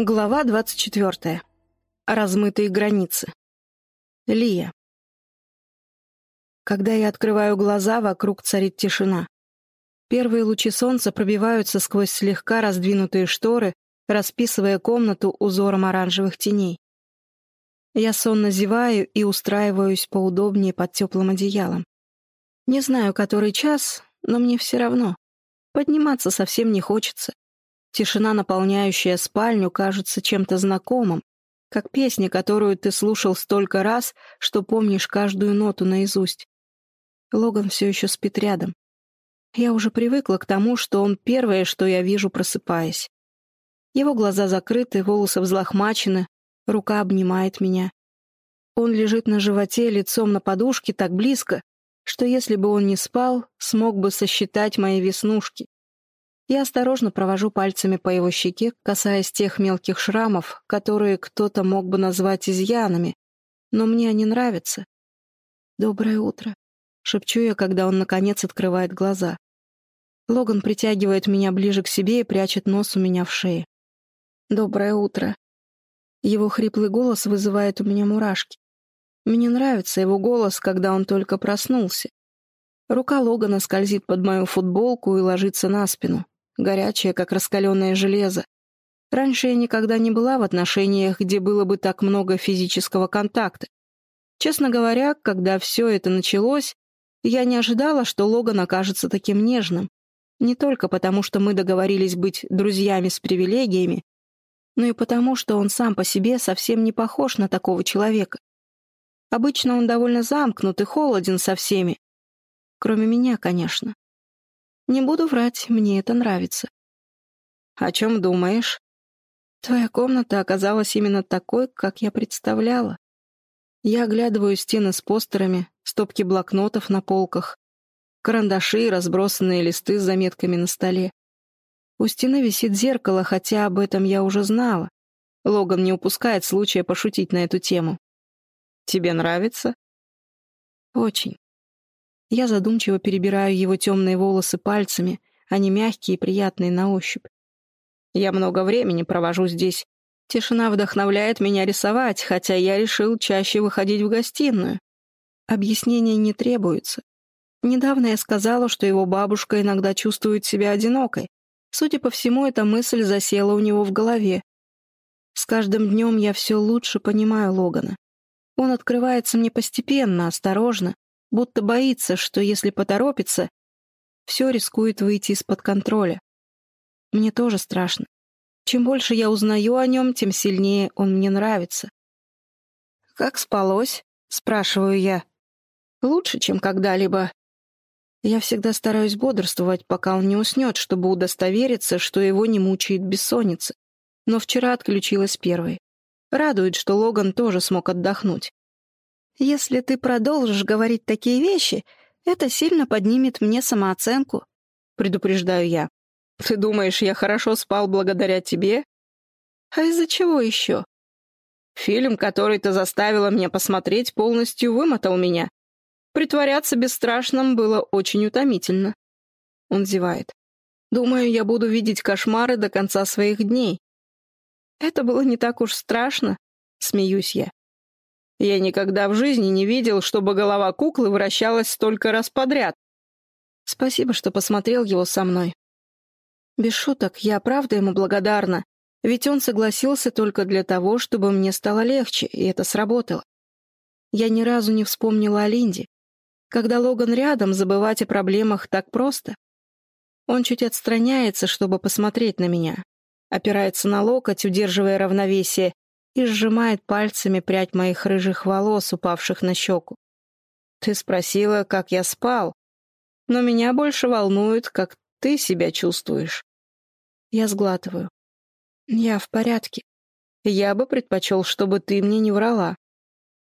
Глава 24. Размытые границы. Лия. Когда я открываю глаза, вокруг царит тишина. Первые лучи солнца пробиваются сквозь слегка раздвинутые шторы, расписывая комнату узором оранжевых теней. Я сонно зеваю и устраиваюсь поудобнее под теплым одеялом. Не знаю, который час, но мне все равно. Подниматься совсем не хочется. Тишина, наполняющая спальню, кажется чем-то знакомым, как песня, которую ты слушал столько раз, что помнишь каждую ноту наизусть. Логан все еще спит рядом. Я уже привыкла к тому, что он первое, что я вижу, просыпаясь. Его глаза закрыты, волосы взлохмачены, рука обнимает меня. Он лежит на животе, лицом на подушке так близко, что если бы он не спал, смог бы сосчитать мои веснушки. Я осторожно провожу пальцами по его щеке, касаясь тех мелких шрамов, которые кто-то мог бы назвать изъянами, но мне они нравятся. «Доброе утро», — шепчу я, когда он, наконец, открывает глаза. Логан притягивает меня ближе к себе и прячет нос у меня в шее. «Доброе утро». Его хриплый голос вызывает у меня мурашки. Мне нравится его голос, когда он только проснулся. Рука Логана скользит под мою футболку и ложится на спину горячая, как раскаленное железо. Раньше я никогда не была в отношениях, где было бы так много физического контакта. Честно говоря, когда все это началось, я не ожидала, что Логан окажется таким нежным. Не только потому, что мы договорились быть друзьями с привилегиями, но и потому, что он сам по себе совсем не похож на такого человека. Обычно он довольно замкнут и холоден со всеми. Кроме меня, конечно. Не буду врать, мне это нравится. О чем думаешь? Твоя комната оказалась именно такой, как я представляла. Я оглядываю стены с постерами, стопки блокнотов на полках, карандаши и разбросанные листы с заметками на столе. У стены висит зеркало, хотя об этом я уже знала. Логан не упускает случая пошутить на эту тему. «Тебе нравится?» «Очень. Я задумчиво перебираю его темные волосы пальцами, они мягкие и приятные на ощупь. Я много времени провожу здесь. Тишина вдохновляет меня рисовать, хотя я решил чаще выходить в гостиную. Объяснений не требуется. Недавно я сказала, что его бабушка иногда чувствует себя одинокой. Судя по всему, эта мысль засела у него в голове. С каждым днем я все лучше понимаю Логана. Он открывается мне постепенно, осторожно, будто боится, что если поторопится, все рискует выйти из-под контроля. Мне тоже страшно. Чем больше я узнаю о нем, тем сильнее он мне нравится. «Как спалось?» — спрашиваю я. «Лучше, чем когда-либо». Я всегда стараюсь бодрствовать, пока он не уснет, чтобы удостовериться, что его не мучает бессонница. Но вчера отключилась первой. Радует, что Логан тоже смог отдохнуть. Если ты продолжишь говорить такие вещи, это сильно поднимет мне самооценку», — предупреждаю я. «Ты думаешь, я хорошо спал благодаря тебе?» «А из-за чего еще?» «Фильм, который ты заставила меня посмотреть, полностью вымотал меня. Притворяться бесстрашным было очень утомительно». Он зевает. «Думаю, я буду видеть кошмары до конца своих дней». «Это было не так уж страшно», — смеюсь я. Я никогда в жизни не видел, чтобы голова куклы вращалась столько раз подряд. Спасибо, что посмотрел его со мной. Без шуток, я правда ему благодарна, ведь он согласился только для того, чтобы мне стало легче, и это сработало. Я ни разу не вспомнила о Линде. Когда Логан рядом, забывать о проблемах так просто. Он чуть отстраняется, чтобы посмотреть на меня. Опирается на локоть, удерживая равновесие, и сжимает пальцами прядь моих рыжих волос, упавших на щеку. «Ты спросила, как я спал, но меня больше волнует, как ты себя чувствуешь». Я сглатываю. «Я в порядке. Я бы предпочел, чтобы ты мне не врала».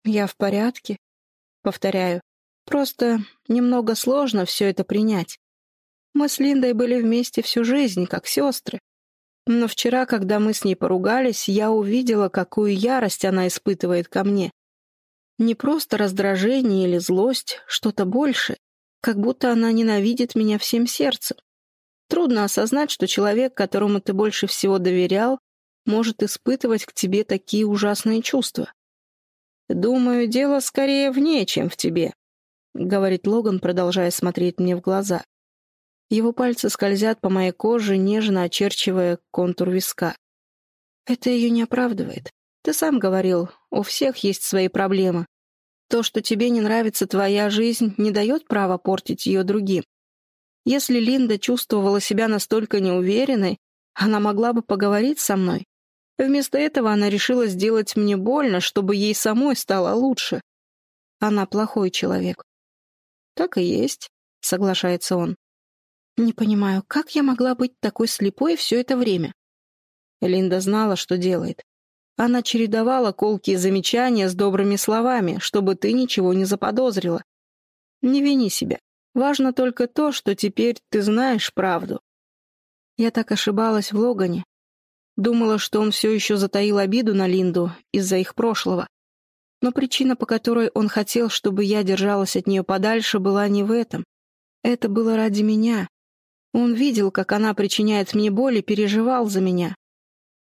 «Я в порядке?» Повторяю. «Просто немного сложно все это принять. Мы с Линдой были вместе всю жизнь, как сестры. Но вчера, когда мы с ней поругались, я увидела, какую ярость она испытывает ко мне. Не просто раздражение или злость, что-то больше, как будто она ненавидит меня всем сердцем. Трудно осознать, что человек, которому ты больше всего доверял, может испытывать к тебе такие ужасные чувства? «Думаю, дело скорее в ней, чем в тебе», — говорит Логан, продолжая смотреть мне в глаза. Его пальцы скользят по моей коже, нежно очерчивая контур виска. Это ее не оправдывает. Ты сам говорил, у всех есть свои проблемы. То, что тебе не нравится твоя жизнь, не дает права портить ее другим. Если Линда чувствовала себя настолько неуверенной, она могла бы поговорить со мной. Вместо этого она решила сделать мне больно, чтобы ей самой стало лучше. Она плохой человек. Так и есть, соглашается он. Не понимаю, как я могла быть такой слепой все это время? Линда знала, что делает. Она чередовала колкие замечания с добрыми словами, чтобы ты ничего не заподозрила. Не вини себя. Важно только то, что теперь ты знаешь правду. Я так ошибалась в Логане. Думала, что он все еще затаил обиду на Линду из-за их прошлого. Но причина, по которой он хотел, чтобы я держалась от нее подальше, была не в этом. Это было ради меня, он видел, как она причиняет мне боль и переживал за меня.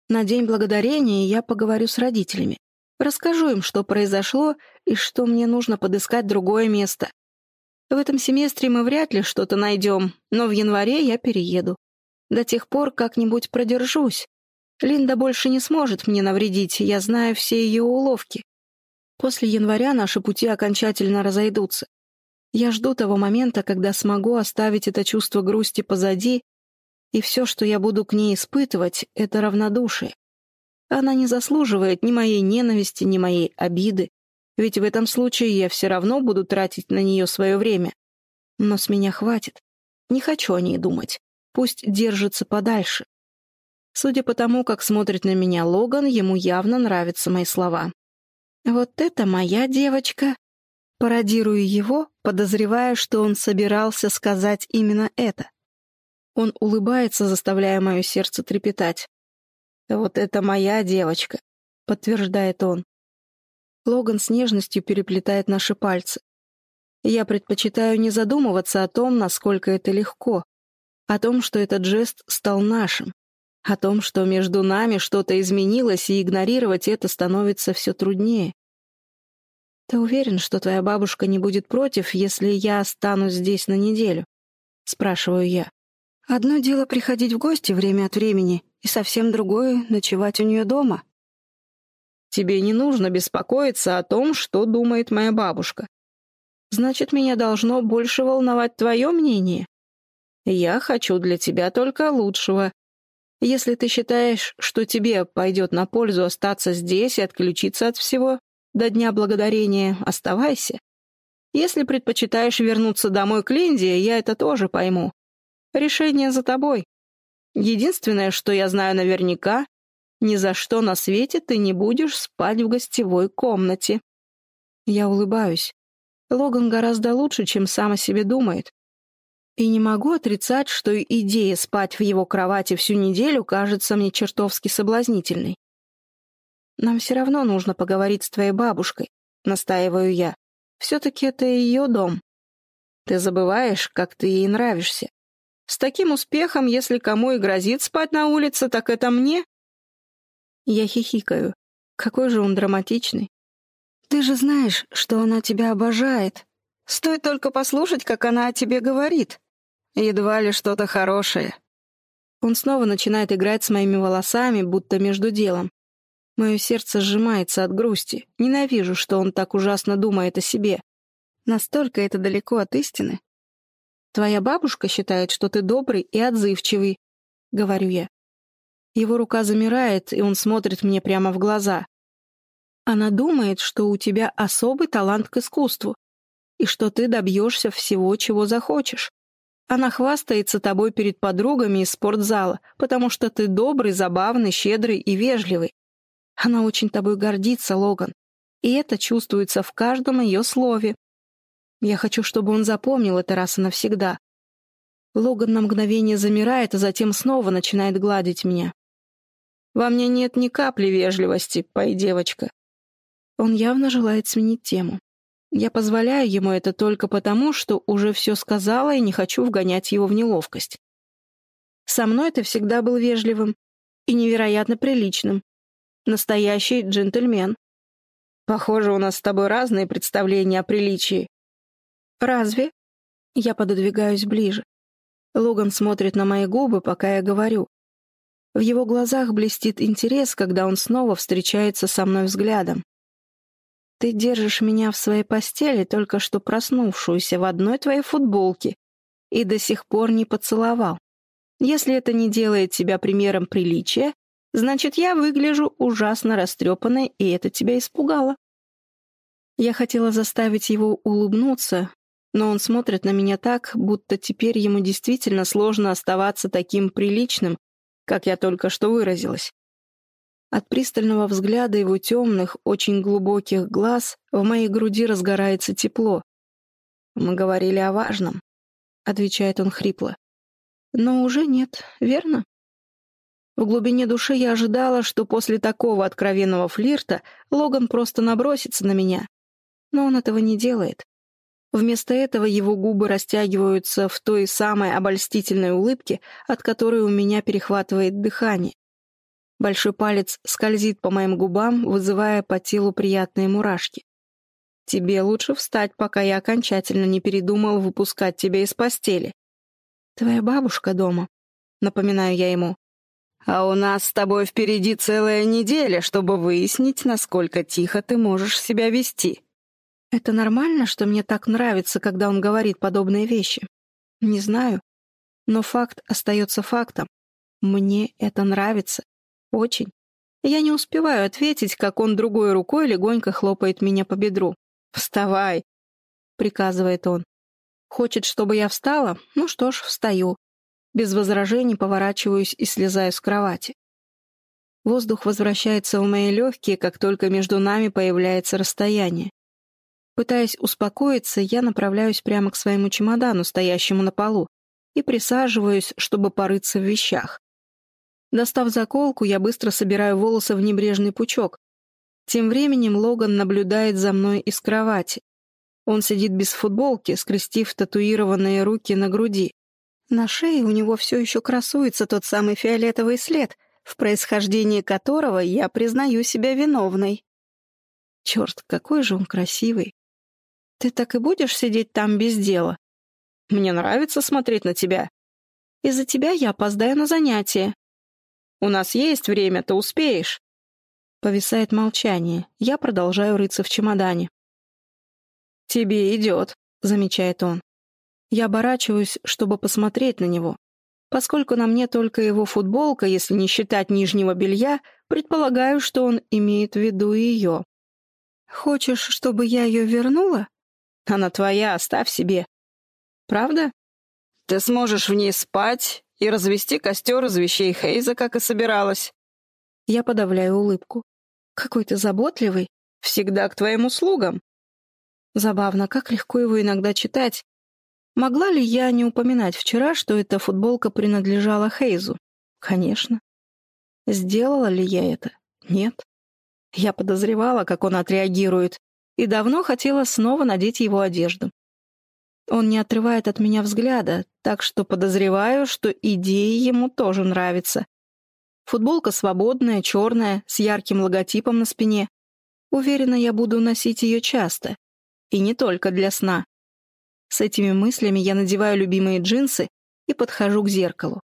На День Благодарения я поговорю с родителями. Расскажу им, что произошло и что мне нужно подыскать другое место. В этом семестре мы вряд ли что-то найдем, но в январе я перееду. До тех пор как-нибудь продержусь. Линда больше не сможет мне навредить, я знаю все ее уловки. После января наши пути окончательно разойдутся. Я жду того момента, когда смогу оставить это чувство грусти позади, и все, что я буду к ней испытывать, — это равнодушие. Она не заслуживает ни моей ненависти, ни моей обиды, ведь в этом случае я все равно буду тратить на нее свое время. Но с меня хватит. Не хочу о ней думать. Пусть держится подальше. Судя по тому, как смотрит на меня Логан, ему явно нравятся мои слова. «Вот это моя девочка!» Пародирую его, подозревая, что он собирался сказать именно это. Он улыбается, заставляя мое сердце трепетать. «Вот это моя девочка», — подтверждает он. Логан с нежностью переплетает наши пальцы. Я предпочитаю не задумываться о том, насколько это легко, о том, что этот жест стал нашим, о том, что между нами что-то изменилось, и игнорировать это становится все труднее. «Ты уверен, что твоя бабушка не будет против, если я останусь здесь на неделю?» — спрашиваю я. «Одно дело приходить в гости время от времени, и совсем другое — ночевать у нее дома». «Тебе не нужно беспокоиться о том, что думает моя бабушка. Значит, меня должно больше волновать твое мнение. Я хочу для тебя только лучшего. Если ты считаешь, что тебе пойдет на пользу остаться здесь и отключиться от всего, до Дня Благодарения оставайся. Если предпочитаешь вернуться домой к Линде, я это тоже пойму. Решение за тобой. Единственное, что я знаю наверняка, ни за что на свете ты не будешь спать в гостевой комнате. Я улыбаюсь. Логан гораздо лучше, чем сам о себе думает. И не могу отрицать, что идея спать в его кровати всю неделю кажется мне чертовски соблазнительной. Нам все равно нужно поговорить с твоей бабушкой, настаиваю я. Все-таки это ее дом. Ты забываешь, как ты ей нравишься. С таким успехом, если кому и грозит спать на улице, так это мне. Я хихикаю. Какой же он драматичный. Ты же знаешь, что она тебя обожает. Стоит только послушать, как она о тебе говорит. Едва ли что-то хорошее. Он снова начинает играть с моими волосами, будто между делом. Мое сердце сжимается от грусти. Ненавижу, что он так ужасно думает о себе. Настолько это далеко от истины. Твоя бабушка считает, что ты добрый и отзывчивый, — говорю я. Его рука замирает, и он смотрит мне прямо в глаза. Она думает, что у тебя особый талант к искусству, и что ты добьешься всего, чего захочешь. Она хвастается тобой перед подругами из спортзала, потому что ты добрый, забавный, щедрый и вежливый. Она очень тобой гордится, Логан. И это чувствуется в каждом ее слове. Я хочу, чтобы он запомнил это раз и навсегда. Логан на мгновение замирает, а затем снова начинает гладить меня. «Во мне нет ни капли вежливости, пой, девочка». Он явно желает сменить тему. Я позволяю ему это только потому, что уже все сказала и не хочу вгонять его в неловкость. Со мной ты всегда был вежливым, и невероятно приличным. Настоящий джентльмен. Похоже, у нас с тобой разные представления о приличии. Разве? Я пододвигаюсь ближе. Логан смотрит на мои губы, пока я говорю. В его глазах блестит интерес, когда он снова встречается со мной взглядом. Ты держишь меня в своей постели, только что проснувшуюся в одной твоей футболке, и до сих пор не поцеловал. Если это не делает тебя примером приличия, значит, я выгляжу ужасно растрепанной, и это тебя испугало. Я хотела заставить его улыбнуться, но он смотрит на меня так, будто теперь ему действительно сложно оставаться таким приличным, как я только что выразилась. От пристального взгляда его темных, очень глубоких глаз в моей груди разгорается тепло. «Мы говорили о важном», — отвечает он хрипло. «Но уже нет, верно?» В глубине души я ожидала, что после такого откровенного флирта Логан просто набросится на меня. Но он этого не делает. Вместо этого его губы растягиваются в той самой обольстительной улыбке, от которой у меня перехватывает дыхание. Большой палец скользит по моим губам, вызывая по телу приятные мурашки. «Тебе лучше встать, пока я окончательно не передумал выпускать тебя из постели». «Твоя бабушка дома», — напоминаю я ему. «А у нас с тобой впереди целая неделя, чтобы выяснить, насколько тихо ты можешь себя вести». Это нормально, что мне так нравится, когда он говорит подобные вещи? Не знаю. Но факт остается фактом. Мне это нравится. Очень. Я не успеваю ответить, как он другой рукой легонько хлопает меня по бедру. «Вставай!» — приказывает он. Хочет, чтобы я встала? Ну что ж, встаю. Без возражений поворачиваюсь и слезаю с кровати. Воздух возвращается в мои легкие, как только между нами появляется расстояние. Пытаясь успокоиться, я направляюсь прямо к своему чемодану, стоящему на полу, и присаживаюсь, чтобы порыться в вещах. Достав заколку, я быстро собираю волосы в небрежный пучок. Тем временем Логан наблюдает за мной из кровати. Он сидит без футболки, скрестив татуированные руки на груди. На шее у него все еще красуется тот самый фиолетовый след, в происхождении которого я признаю себя виновной. Черт, какой же он красивый. Ты так и будешь сидеть там без дела? Мне нравится смотреть на тебя. Из-за тебя я опоздаю на занятия. У нас есть время, ты успеешь». Повисает молчание. Я продолжаю рыться в чемодане. «Тебе идет», — замечает он. Я оборачиваюсь, чтобы посмотреть на него. Поскольку на мне только его футболка, если не считать нижнего белья, предполагаю, что он имеет в виду ее. «Хочешь, чтобы я ее вернула?» «Она твоя, оставь себе». «Правда?» «Ты сможешь в ней спать и развести костер из вещей Хейза, как и собиралась. Я подавляю улыбку. Какой ты заботливый. Всегда к твоим услугам. Забавно, как легко его иногда читать. Могла ли я не упоминать вчера, что эта футболка принадлежала Хейзу? Конечно. Сделала ли я это? Нет. Я подозревала, как он отреагирует, и давно хотела снова надеть его одежду. Он не отрывает от меня взгляда, так что подозреваю, что идея ему тоже нравится. Футболка свободная, черная, с ярким логотипом на спине. Уверена, я буду носить ее часто. И не только для сна. С этими мыслями я надеваю любимые джинсы и подхожу к зеркалу.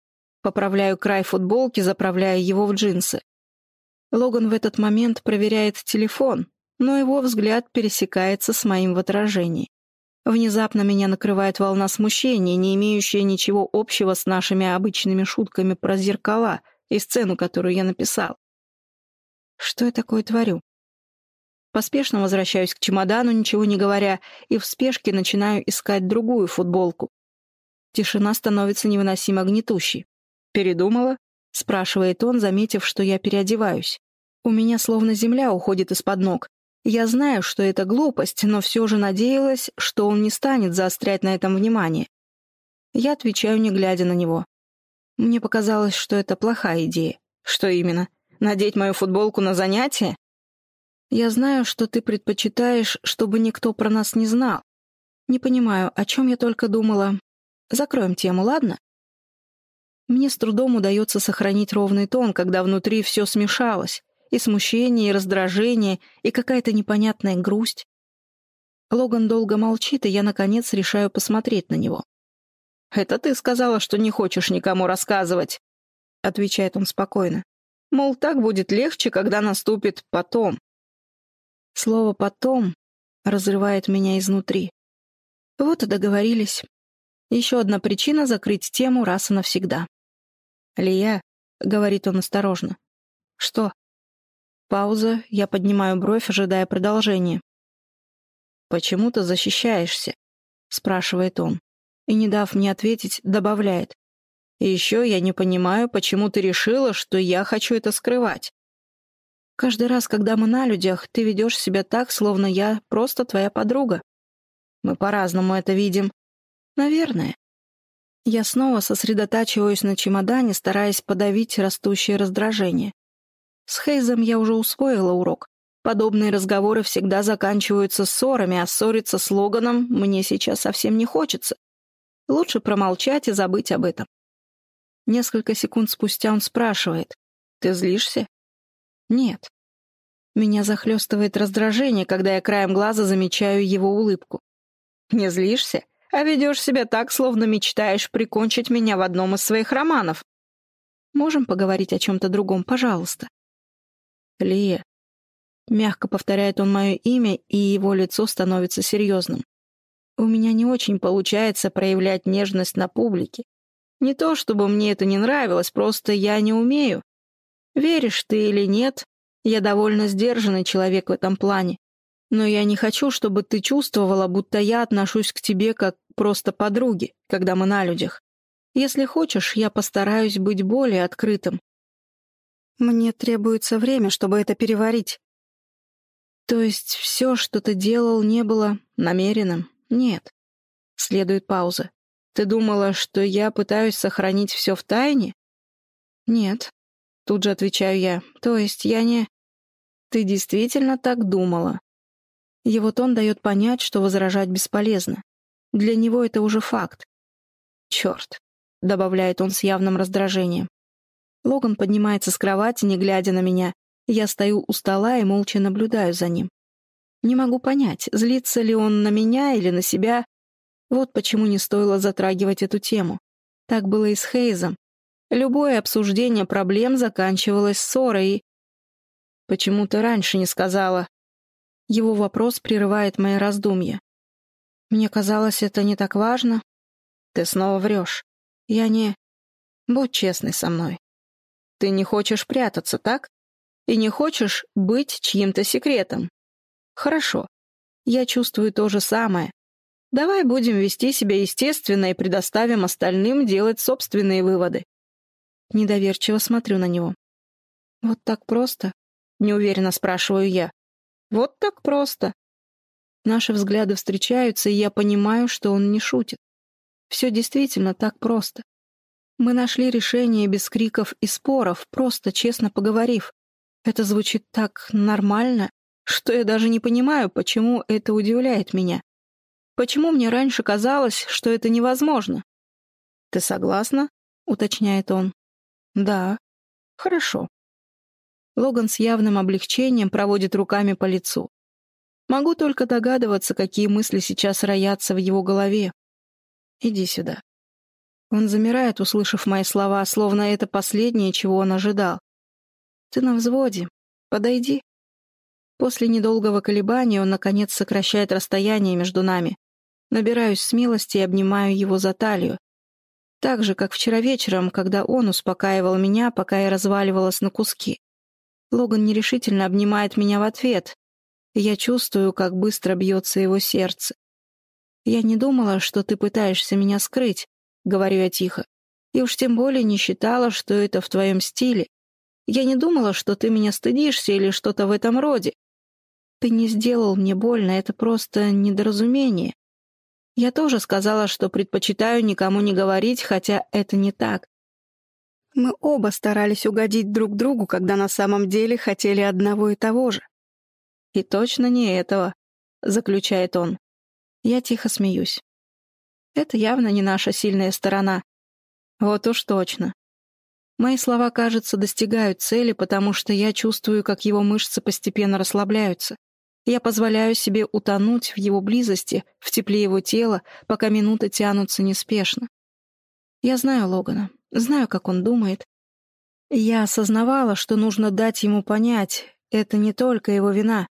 Поправляю край футболки, заправляя его в джинсы. Логан в этот момент проверяет телефон, но его взгляд пересекается с моим в отражении. Внезапно меня накрывает волна смущения, не имеющая ничего общего с нашими обычными шутками про зеркала и сцену, которую я написал. Что я такое творю? Поспешно возвращаюсь к чемодану, ничего не говоря, и в спешке начинаю искать другую футболку. Тишина становится невыносимо гнетущей. «Передумала?» — спрашивает он, заметив, что я переодеваюсь. У меня словно земля уходит из-под ног. Я знаю, что это глупость, но все же надеялась, что он не станет заострять на этом внимание. Я отвечаю, не глядя на него. Мне показалось, что это плохая идея. Что именно? Надеть мою футболку на занятие? Я знаю, что ты предпочитаешь, чтобы никто про нас не знал. Не понимаю, о чем я только думала. Закроем тему, ладно? Мне с трудом удается сохранить ровный тон, когда внутри все смешалось. И смущение, и раздражение, и какая-то непонятная грусть. Логан долго молчит, и я, наконец, решаю посмотреть на него. «Это ты сказала, что не хочешь никому рассказывать», — отвечает он спокойно. «Мол, так будет легче, когда наступит потом». Слово «потом» разрывает меня изнутри. Вот и договорились. Еще одна причина закрыть тему раз и навсегда. «Лия», — говорит он осторожно. «Что?» Пауза, я поднимаю бровь, ожидая продолжения. «Почему ты защищаешься?» — спрашивает он. И, не дав мне ответить, добавляет. «И еще я не понимаю, почему ты решила, что я хочу это скрывать. Каждый раз, когда мы на людях, ты ведешь себя так, словно я просто твоя подруга. Мы по-разному это видим. Наверное. Я снова сосредотачиваюсь на чемодане, стараясь подавить растущее раздражение. С Хейзом я уже усвоила урок. Подобные разговоры всегда заканчиваются ссорами, а ссориться с Логаном мне сейчас совсем не хочется. Лучше промолчать и забыть об этом. Несколько секунд спустя он спрашивает. «Ты злишься?» «Нет». Меня захлестывает раздражение, когда я краем глаза замечаю его улыбку. «Не злишься? А ведешь себя так, словно мечтаешь прикончить меня в одном из своих романов. Можем поговорить о чем-то другом, пожалуйста?» «Лия, Мягко повторяет он мое имя, и его лицо становится серьезным. У меня не очень получается проявлять нежность на публике. Не то, чтобы мне это не нравилось, просто я не умею. Веришь ты или нет, я довольно сдержанный человек в этом плане. Но я не хочу, чтобы ты чувствовала, будто я отношусь к тебе как просто подруги, когда мы на людях. Если хочешь, я постараюсь быть более открытым. Мне требуется время, чтобы это переварить. То есть все, что ты делал, не было намеренным? Нет. Следует пауза. Ты думала, что я пытаюсь сохранить все в тайне? Нет. Тут же отвечаю я. То есть я не... Ты действительно так думала? Его тон дает понять, что возражать бесполезно. Для него это уже факт. «Черт», — добавляет он с явным раздражением. Логан поднимается с кровати, не глядя на меня, я стою у стола и молча наблюдаю за ним. Не могу понять, злится ли он на меня или на себя. Вот почему не стоило затрагивать эту тему. Так было и с Хейзом. Любое обсуждение проблем заканчивалось ссорой. «Почему ты раньше не сказала?» Его вопрос прерывает мои раздумья. Мне казалось, это не так важно. Ты снова врешь. Я не... Будь честный со мной. Ты не хочешь прятаться, так? и не хочешь быть чьим-то секретом. Хорошо. Я чувствую то же самое. Давай будем вести себя естественно и предоставим остальным делать собственные выводы. Недоверчиво смотрю на него. Вот так просто? Неуверенно спрашиваю я. Вот так просто. Наши взгляды встречаются, и я понимаю, что он не шутит. Все действительно так просто. Мы нашли решение без криков и споров, просто честно поговорив. Это звучит так нормально, что я даже не понимаю, почему это удивляет меня. Почему мне раньше казалось, что это невозможно? «Ты согласна?» — уточняет он. «Да». «Хорошо». Логан с явным облегчением проводит руками по лицу. Могу только догадываться, какие мысли сейчас роятся в его голове. «Иди сюда». Он замирает, услышав мои слова, словно это последнее, чего он ожидал. «Ты на взводе. Подойди». После недолгого колебания он, наконец, сокращает расстояние между нами. Набираюсь смелости и обнимаю его за талию. Так же, как вчера вечером, когда он успокаивал меня, пока я разваливалась на куски. Логан нерешительно обнимает меня в ответ. Я чувствую, как быстро бьется его сердце. «Я не думала, что ты пытаешься меня скрыть», — говорю я тихо. «И уж тем более не считала, что это в твоем стиле. Я не думала, что ты меня стыдишься или что-то в этом роде. Ты не сделал мне больно, это просто недоразумение. Я тоже сказала, что предпочитаю никому не говорить, хотя это не так. Мы оба старались угодить друг другу, когда на самом деле хотели одного и того же. И точно не этого, заключает он. Я тихо смеюсь. Это явно не наша сильная сторона. Вот уж точно. Мои слова, кажется, достигают цели, потому что я чувствую, как его мышцы постепенно расслабляются. Я позволяю себе утонуть в его близости, в тепле его тела, пока минуты тянутся неспешно. Я знаю Логана, знаю, как он думает. Я осознавала, что нужно дать ему понять, это не только его вина.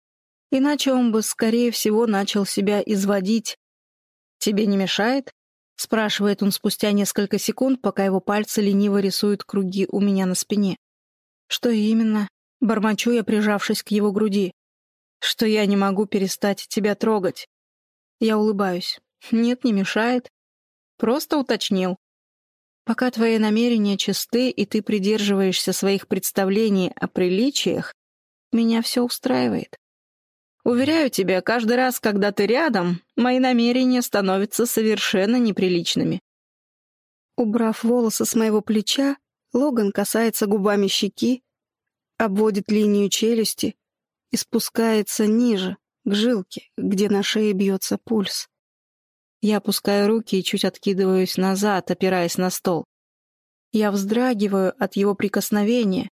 Иначе он бы, скорее всего, начал себя изводить. «Тебе не мешает?» — спрашивает он спустя несколько секунд, пока его пальцы лениво рисуют круги у меня на спине. «Что именно?» — бормочу я, прижавшись к его груди. «Что я не могу перестать тебя трогать». Я улыбаюсь. «Нет, не мешает. Просто уточнил. Пока твои намерения чисты, и ты придерживаешься своих представлений о приличиях, меня все устраивает. Уверяю тебя, каждый раз, когда ты рядом, мои намерения становятся совершенно неприличными. Убрав волосы с моего плеча, Логан касается губами щеки, обводит линию челюсти и спускается ниже, к жилке, где на шее бьется пульс. Я опускаю руки и чуть откидываюсь назад, опираясь на стол. Я вздрагиваю от его прикосновения,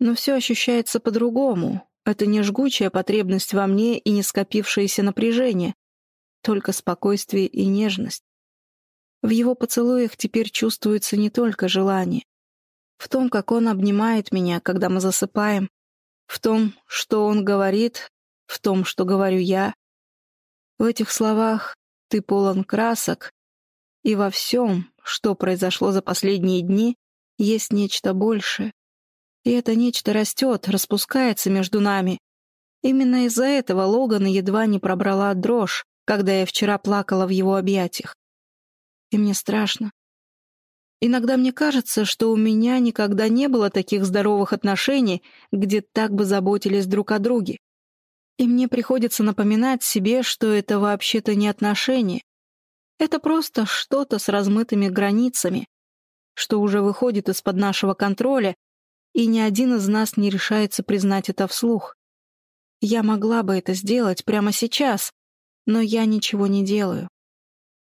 но все ощущается по-другому, это не жгучая потребность во мне и не скопившееся напряжение, только спокойствие и нежность. В его поцелуях теперь чувствуется не только желание. В том, как он обнимает меня, когда мы засыпаем, в том, что он говорит, в том, что говорю я. В этих словах «ты полон красок», и во всем, что произошло за последние дни, есть нечто большее. И это нечто растет, распускается между нами. Именно из-за этого Логана едва не пробрала дрожь, когда я вчера плакала в его объятиях. И мне страшно. Иногда мне кажется, что у меня никогда не было таких здоровых отношений, где так бы заботились друг о друге. И мне приходится напоминать себе, что это вообще-то не отношения. Это просто что-то с размытыми границами, что уже выходит из-под нашего контроля и ни один из нас не решается признать это вслух. Я могла бы это сделать прямо сейчас, но я ничего не делаю.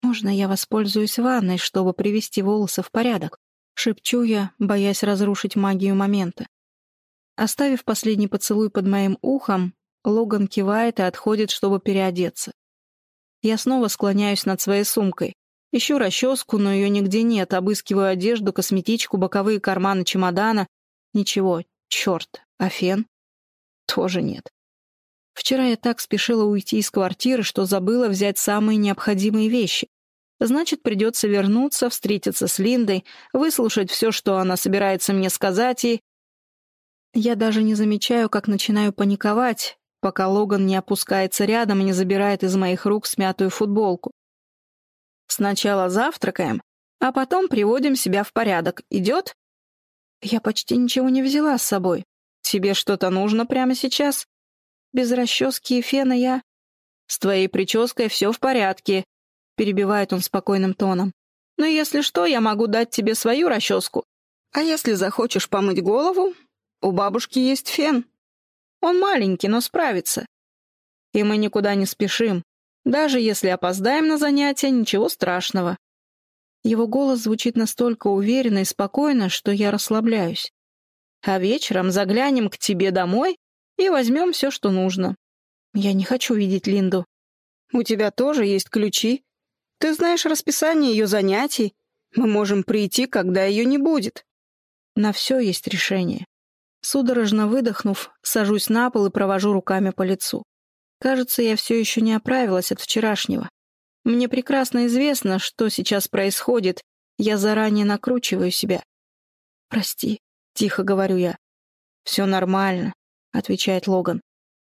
«Можно я воспользуюсь ванной, чтобы привести волосы в порядок?» — шепчу я, боясь разрушить магию момента. Оставив последний поцелуй под моим ухом, Логан кивает и отходит, чтобы переодеться. Я снова склоняюсь над своей сумкой. Ищу расческу, но ее нигде нет, обыскиваю одежду, косметичку, боковые карманы чемодана, Ничего, черт, а фен? Тоже нет. Вчера я так спешила уйти из квартиры, что забыла взять самые необходимые вещи. Значит, придется вернуться, встретиться с Линдой, выслушать все, что она собирается мне сказать, и... Я даже не замечаю, как начинаю паниковать, пока Логан не опускается рядом и не забирает из моих рук смятую футболку. Сначала завтракаем, а потом приводим себя в порядок. Идет? Я почти ничего не взяла с собой. Тебе что-то нужно прямо сейчас? Без расчески и фена я... С твоей прической все в порядке, перебивает он спокойным тоном. Но если что, я могу дать тебе свою расческу. А если захочешь помыть голову, у бабушки есть фен. Он маленький, но справится. И мы никуда не спешим. Даже если опоздаем на занятия, ничего страшного. Его голос звучит настолько уверенно и спокойно, что я расслабляюсь. А вечером заглянем к тебе домой и возьмем все, что нужно. Я не хочу видеть Линду. У тебя тоже есть ключи. Ты знаешь расписание ее занятий. Мы можем прийти, когда ее не будет. На все есть решение. Судорожно выдохнув, сажусь на пол и провожу руками по лицу. Кажется, я все еще не оправилась от вчерашнего. Мне прекрасно известно, что сейчас происходит. Я заранее накручиваю себя. «Прости», — тихо говорю я. «Все нормально», — отвечает Логан.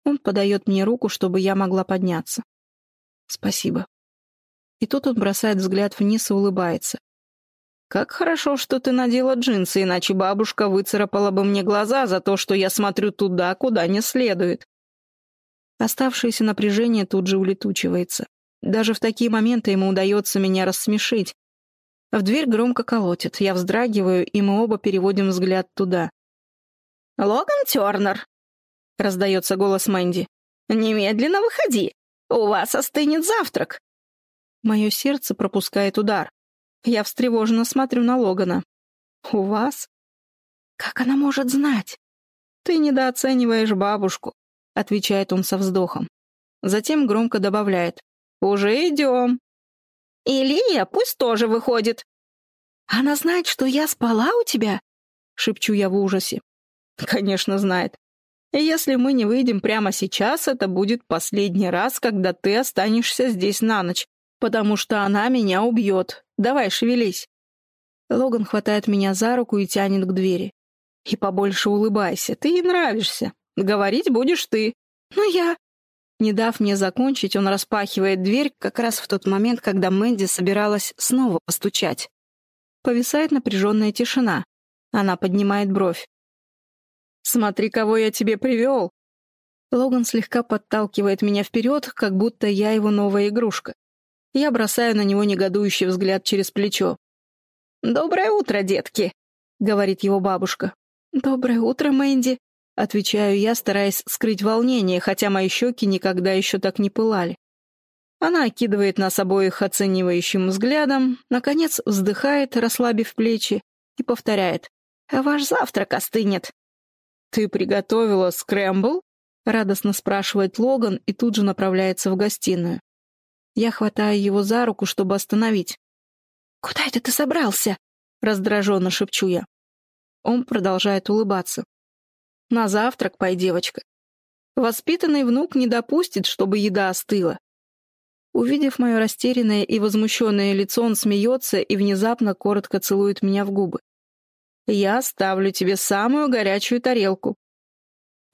Он подает мне руку, чтобы я могла подняться. «Спасибо». И тут он бросает взгляд вниз и улыбается. «Как хорошо, что ты надела джинсы, иначе бабушка выцарапала бы мне глаза за то, что я смотрю туда, куда не следует». Оставшееся напряжение тут же улетучивается. Даже в такие моменты ему удается меня рассмешить. В дверь громко колотит, я вздрагиваю, и мы оба переводим взгляд туда. «Логан Тернер!» — раздается голос Мэнди. «Немедленно выходи! У вас остынет завтрак!» Мое сердце пропускает удар. Я встревоженно смотрю на Логана. «У вас?» Как она может знать? Ты недооцениваешь бабушку, отвечает он со вздохом. Затем громко добавляет. Уже идем. Илия пусть тоже выходит. Она знает, что я спала у тебя? Шепчу я в ужасе. Конечно, знает. Если мы не выйдем прямо сейчас, это будет последний раз, когда ты останешься здесь на ночь, потому что она меня убьет. Давай, шевелись. Логан хватает меня за руку и тянет к двери. И побольше улыбайся, ты ей нравишься. Говорить будешь ты. Но я... Не дав мне закончить, он распахивает дверь как раз в тот момент, когда Мэнди собиралась снова постучать. Повисает напряженная тишина. Она поднимает бровь. «Смотри, кого я тебе привел!» Логан слегка подталкивает меня вперед, как будто я его новая игрушка. Я бросаю на него негодующий взгляд через плечо. «Доброе утро, детки!» — говорит его бабушка. «Доброе утро, Мэнди!» — отвечаю я, стараясь скрыть волнение, хотя мои щеки никогда еще так не пылали. Она окидывает нас обоих оценивающим взглядом, наконец вздыхает, расслабив плечи, и повторяет. «А ваш завтрак остынет». «Ты приготовила скрэмбл?» — радостно спрашивает Логан и тут же направляется в гостиную. Я хватаю его за руку, чтобы остановить. «Куда это ты собрался?» — раздраженно шепчу я. Он продолжает улыбаться. «На завтрак, пой, девочка. Воспитанный внук не допустит, чтобы еда остыла». Увидев мое растерянное и возмущенное лицо, он смеется и внезапно коротко целует меня в губы. «Я ставлю тебе самую горячую тарелку».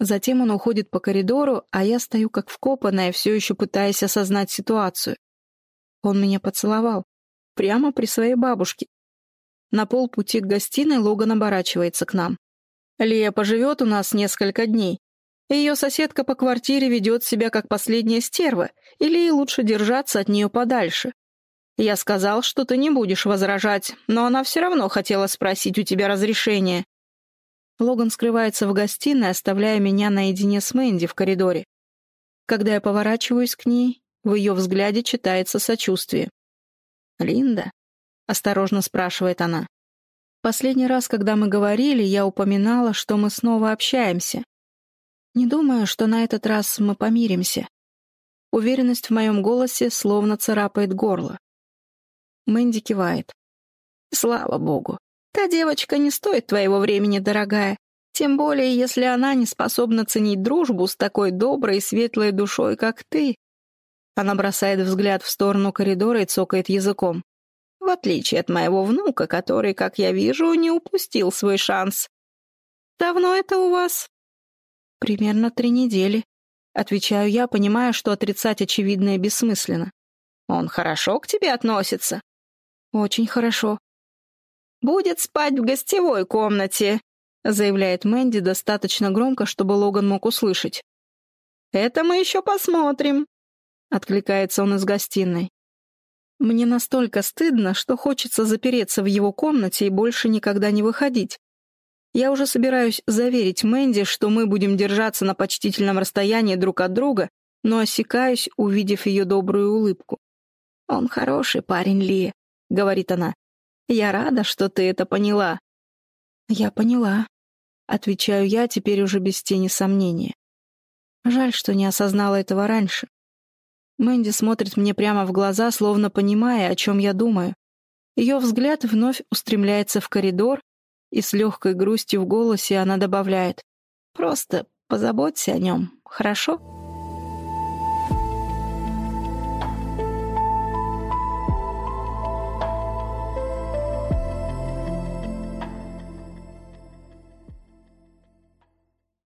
Затем он уходит по коридору, а я стою как вкопанная, все еще пытаясь осознать ситуацию. Он меня поцеловал. Прямо при своей бабушке. На полпути к гостиной Логан оборачивается к нам. Лия поживет у нас несколько дней. Ее соседка по квартире ведет себя как последняя стерва, или ей лучше держаться от нее подальше. Я сказал, что ты не будешь возражать, но она все равно хотела спросить у тебя разрешение. Логан скрывается в гостиной, оставляя меня наедине с Мэнди в коридоре. Когда я поворачиваюсь к ней, в ее взгляде читается сочувствие. «Линда, осторожно спрашивает она. Последний раз, когда мы говорили, я упоминала, что мы снова общаемся. Не думаю, что на этот раз мы помиримся. Уверенность в моем голосе словно царапает горло. Мэнди кивает. Слава богу. Та девочка не стоит твоего времени, дорогая. Тем более, если она не способна ценить дружбу с такой доброй и светлой душой, как ты. Она бросает взгляд в сторону коридора и цокает языком в отличие от моего внука, который, как я вижу, не упустил свой шанс. Давно это у вас? Примерно три недели. Отвечаю я, понимая, что отрицать очевидное бессмысленно. Он хорошо к тебе относится? Очень хорошо. Будет спать в гостевой комнате, заявляет Мэнди достаточно громко, чтобы Логан мог услышать. Это мы еще посмотрим, откликается он из гостиной. Мне настолько стыдно, что хочется запереться в его комнате и больше никогда не выходить. Я уже собираюсь заверить Мэнди, что мы будем держаться на почтительном расстоянии друг от друга, но осекаюсь, увидев ее добрую улыбку. «Он хороший парень, Ли», — говорит она. «Я рада, что ты это поняла». «Я поняла», — отвечаю я теперь уже без тени сомнения. Жаль, что не осознала этого раньше. Мэнди смотрит мне прямо в глаза, словно понимая, о чем я думаю. Ее взгляд вновь устремляется в коридор, и с легкой грустью в голосе она добавляет «Просто позаботься о нем, хорошо?»